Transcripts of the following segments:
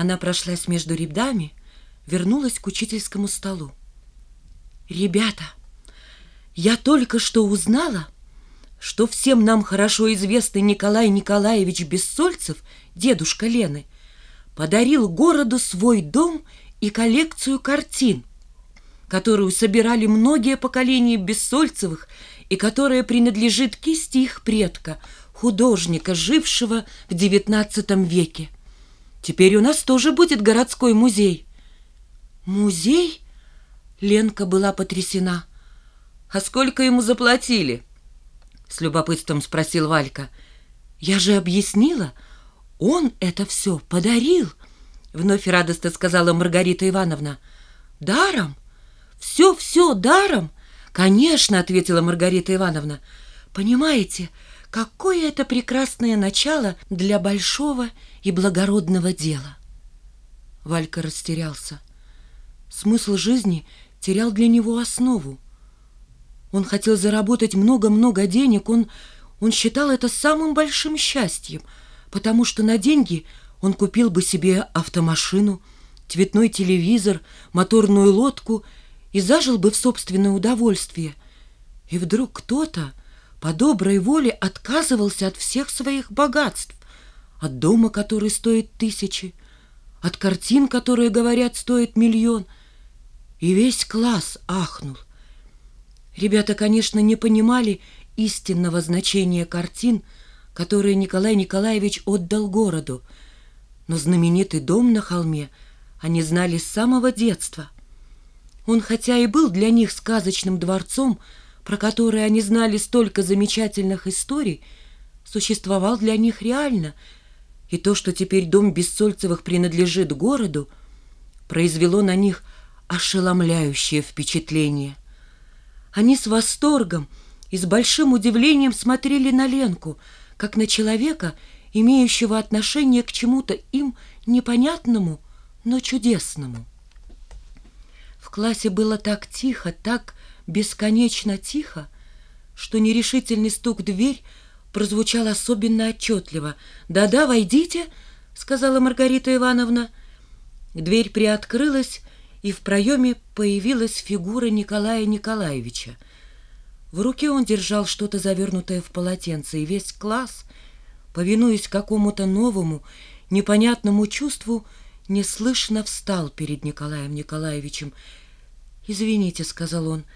Она прошлась между рядами, вернулась к учительскому столу. «Ребята, я только что узнала, что всем нам хорошо известный Николай Николаевич Бессольцев, дедушка Лены, подарил городу свой дом и коллекцию картин, которую собирали многие поколения Бессольцевых и которая принадлежит кисти их предка, художника, жившего в XIX веке. Теперь у нас тоже будет городской музей. Музей? Ленка была потрясена. А сколько ему заплатили? С любопытством спросил Валька. Я же объяснила, он это все подарил. Вновь радостно сказала Маргарита Ивановна. Даром? Все-все даром? Конечно, ответила Маргарита Ивановна. Понимаете, какое это прекрасное начало для большого и благородного дела. Валька растерялся. Смысл жизни терял для него основу. Он хотел заработать много-много денег, он, он считал это самым большим счастьем, потому что на деньги он купил бы себе автомашину, цветной телевизор, моторную лодку и зажил бы в собственное удовольствие. И вдруг кто-то по доброй воле отказывался от всех своих богатств, от дома, который стоит тысячи, от картин, которые, говорят, стоят миллион. И весь класс ахнул. Ребята, конечно, не понимали истинного значения картин, которые Николай Николаевич отдал городу, но знаменитый дом на холме они знали с самого детства. Он, хотя и был для них сказочным дворцом, про который они знали столько замечательных историй, существовал для них реально — и то, что теперь дом Бессольцевых принадлежит городу, произвело на них ошеломляющее впечатление. Они с восторгом и с большим удивлением смотрели на Ленку, как на человека, имеющего отношение к чему-то им непонятному, но чудесному. В классе было так тихо, так бесконечно тихо, что нерешительный стук в дверь прозвучал особенно отчетливо. «Да-да, войдите», — сказала Маргарита Ивановна. Дверь приоткрылась, и в проеме появилась фигура Николая Николаевича. В руке он держал что-то завернутое в полотенце, и весь класс, повинуясь какому-то новому, непонятному чувству, неслышно встал перед Николаем Николаевичем. «Извините», — сказал он, —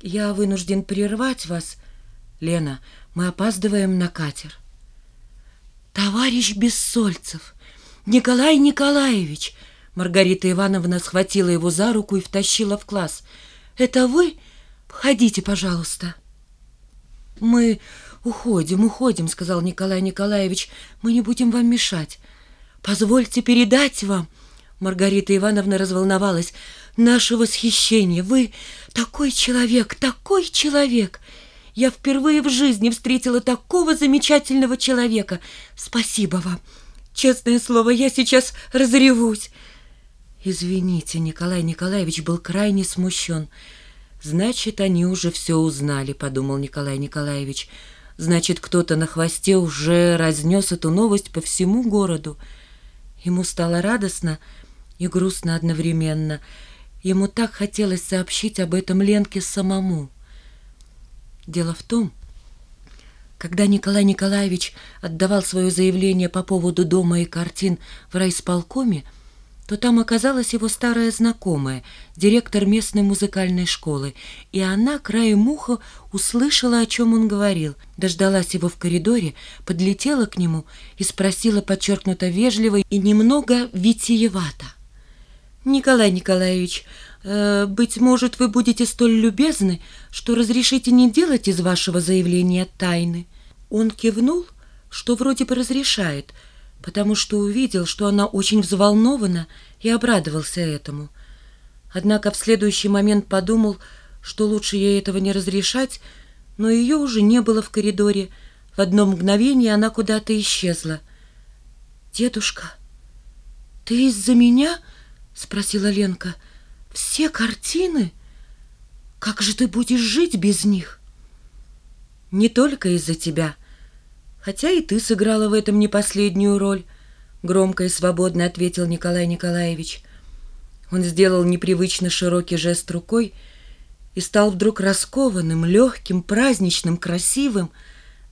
«я вынужден прервать вас». «Лена, мы опаздываем на катер. Товарищ Бессольцев, Николай Николаевич, Маргарита Ивановна схватила его за руку и втащила в класс. Это вы? Входите, пожалуйста. Мы уходим, уходим, сказал Николай Николаевич. Мы не будем вам мешать. Позвольте передать вам. Маргарита Ивановна разволновалась. Наше восхищение. Вы такой человек, такой человек. Я впервые в жизни встретила такого замечательного человека. Спасибо вам. Честное слово, я сейчас разревусь. Извините, Николай Николаевич был крайне смущен. Значит, они уже все узнали, подумал Николай Николаевич. Значит, кто-то на хвосте уже разнес эту новость по всему городу. Ему стало радостно и грустно одновременно. Ему так хотелось сообщить об этом Ленке самому. Дело в том, когда Николай Николаевич отдавал свое заявление по поводу дома и картин в райсполкоме, то там оказалась его старая знакомая, директор местной музыкальной школы, и она краем уха услышала, о чем он говорил, дождалась его в коридоре, подлетела к нему и спросила подчеркнуто вежливо и немного витиевато. «Николай Николаевич, Э, быть может, вы будете столь любезны, что разрешите не делать из вашего заявления тайны. Он кивнул, что вроде бы разрешает, потому что увидел, что она очень взволнована и обрадовался этому. Однако в следующий момент подумал, что лучше ей этого не разрешать, но ее уже не было в коридоре. В одно мгновение она куда-то исчезла. «Дедушка, ты из-за меня?» — спросила Ленка. — все картины? Как же ты будешь жить без них? Не только из-за тебя, хотя и ты сыграла в этом не последнюю роль. громко и свободно ответил Николай Николаевич. Он сделал непривычно широкий жест рукой и стал вдруг раскованным, легким, праздничным, красивым.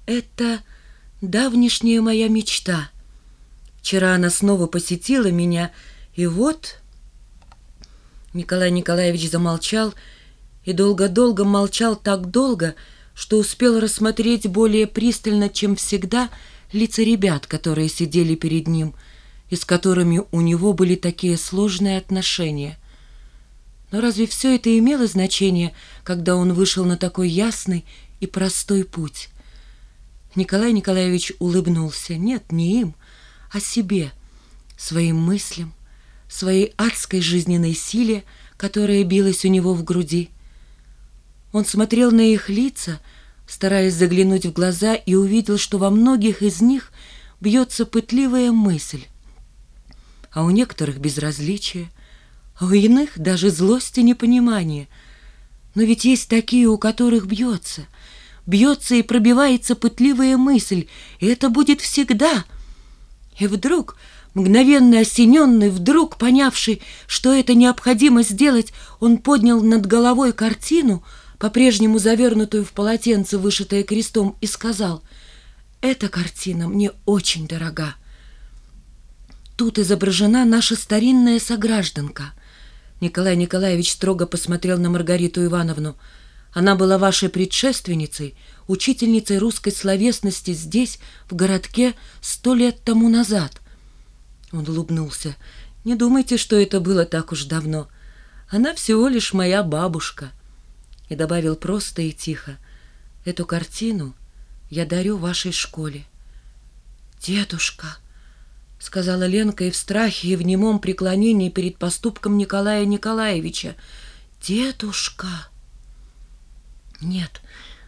Это давнишняя моя мечта. Вчера она снова посетила меня, и вот... Николай Николаевич замолчал и долго-долго молчал так долго, что успел рассмотреть более пристально, чем всегда, лица ребят, которые сидели перед ним, и с которыми у него были такие сложные отношения. Но разве все это имело значение, когда он вышел на такой ясный и простой путь? Николай Николаевич улыбнулся. Нет, не им, а себе, своим мыслям, своей адской жизненной силе, которая билась у него в груди. Он смотрел на их лица, стараясь заглянуть в глаза, и увидел, что во многих из них бьется пытливая мысль, а у некоторых безразличие, а у иных даже злость и непонимание. Но ведь есть такие, у которых бьется, бьется и пробивается пытливая мысль, и это будет всегда. И вдруг, мгновенно осененный, вдруг понявший, что это необходимо сделать, он поднял над головой картину, по-прежнему завернутую в полотенце, вышитое крестом, и сказал, «Эта картина мне очень дорога. Тут изображена наша старинная согражданка». Николай Николаевич строго посмотрел на Маргариту Ивановну. Она была вашей предшественницей, учительницей русской словесности здесь, в городке, сто лет тому назад. Он улыбнулся. Не думайте, что это было так уж давно. Она всего лишь моя бабушка. И добавил просто и тихо. Эту картину я дарю вашей школе. Дедушка, — сказала Ленка и в страхе, и в немом преклонении перед поступком Николая Николаевича. «Дедушка!» Нет,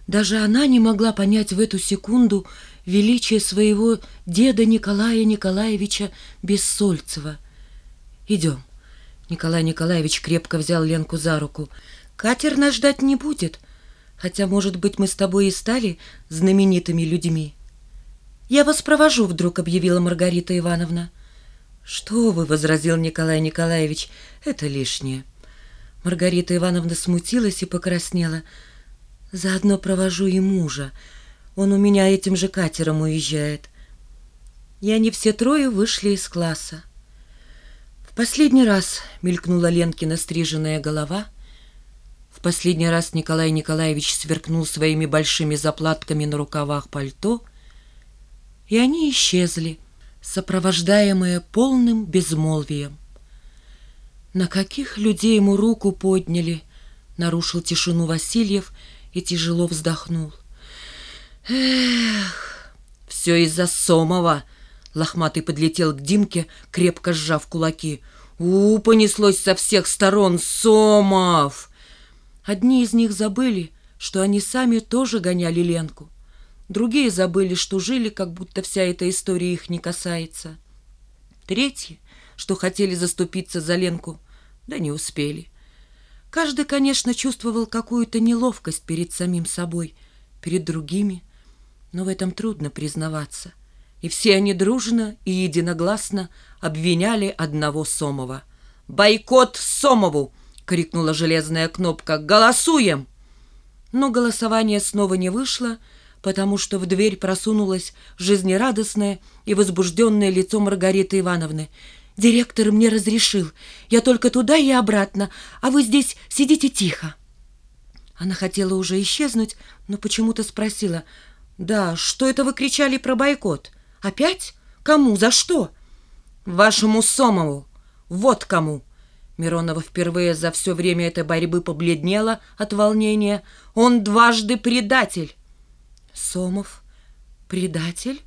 даже она не могла понять в эту секунду величие своего деда Николая Николаевича Бессольцева. «Идем». Николай Николаевич крепко взял Ленку за руку. «Катер нас ждать не будет, хотя, может быть, мы с тобой и стали знаменитыми людьми». «Я вас провожу», — вдруг объявила Маргарита Ивановна. «Что вы», — возразил Николай Николаевич, — «это лишнее». Маргарита Ивановна смутилась и покраснела. «Заодно провожу и мужа. Он у меня этим же катером уезжает». И они все трое вышли из класса. В последний раз мелькнула Ленкина стриженная голова. В последний раз Николай Николаевич сверкнул своими большими заплатками на рукавах пальто — и они исчезли, сопровождаемые полным безмолвием. «На каких людей ему руку подняли?» — нарушил тишину Васильев и тяжело вздохнул. «Эх, все из-за Сомова!» — лохматый подлетел к Димке, крепко сжав кулаки. «У, понеслось со всех сторон! Сомов!» Одни из них забыли, что они сами тоже гоняли Ленку. Другие забыли, что жили, как будто вся эта история их не касается. Третьи, что хотели заступиться за Ленку, да не успели. Каждый, конечно, чувствовал какую-то неловкость перед самим собой, перед другими, но в этом трудно признаваться. И все они дружно и единогласно обвиняли одного Сомова. «Бойкот Сомову!» — крикнула железная кнопка. «Голосуем!» Но голосование снова не вышло, — потому что в дверь просунулось жизнерадостное и возбужденное лицо Маргариты Ивановны. «Директор мне разрешил. Я только туда и обратно, а вы здесь сидите тихо». Она хотела уже исчезнуть, но почему-то спросила. «Да, что это вы кричали про бойкот? Опять? Кому? За что?» «Вашему Сомову. Вот кому!» Миронова впервые за все время этой борьбы побледнела от волнения. «Он дважды предатель!» Сомов предатель?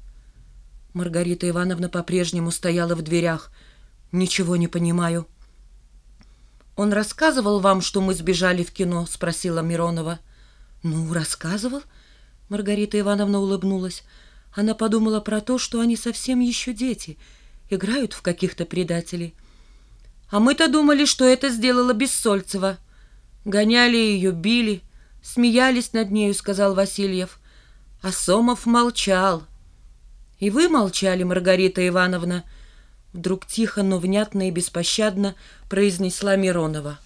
Маргарита Ивановна по-прежнему стояла в дверях. Ничего не понимаю. Он рассказывал вам, что мы сбежали в кино? Спросила Миронова. Ну, рассказывал. Маргарита Ивановна улыбнулась. Она подумала про то, что они совсем еще дети, играют в каких-то предателей. А мы-то думали, что это сделала Бессольцева. Гоняли ее, били, смеялись над нею, сказал Васильев. А Сомов молчал. И вы молчали, Маргарита Ивановна. Вдруг тихо, но внятно и беспощадно произнесла Миронова.